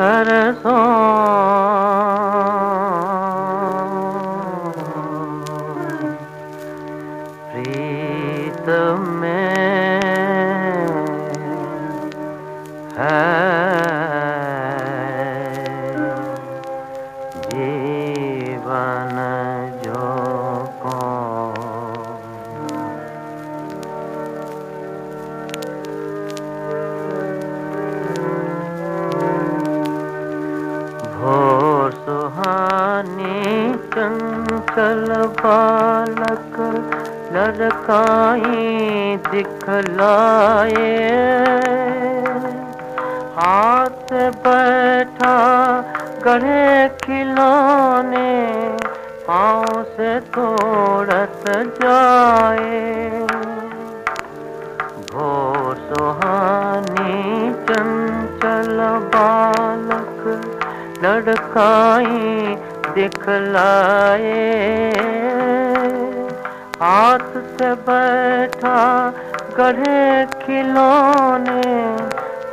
घर सो प्रीत में है भोर सुहानी चंचल बालक लड़काई दिखलाए। हाथ बैठा गढ़े खिलौने, पाँव से तोड़त जाए। भोर सुहानी चंचल बालक लड़काई दिखलाए। हाथ से बैठा गढ़े खिलौने,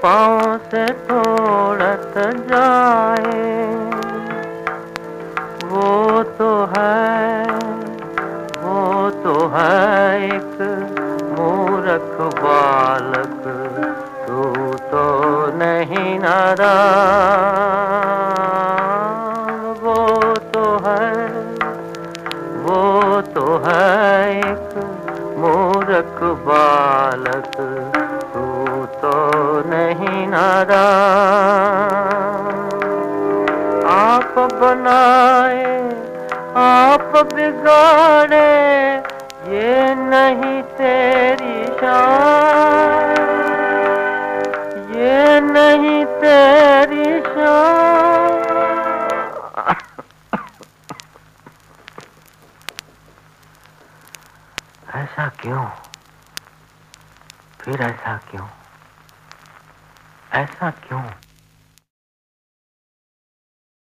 पाँव से तोड़त जाए। वो तो है, वो तो है एक मूर्ख बालक। तू तो नहीं नादान बालक तू तो नहीं नारा। आप बनाए, आप बिगाड़े, ये नहीं तेरी शान। ये नहीं तेरी शान। ऐसा क्यों? फिर ऐसा क्यों? ऐसा क्यों?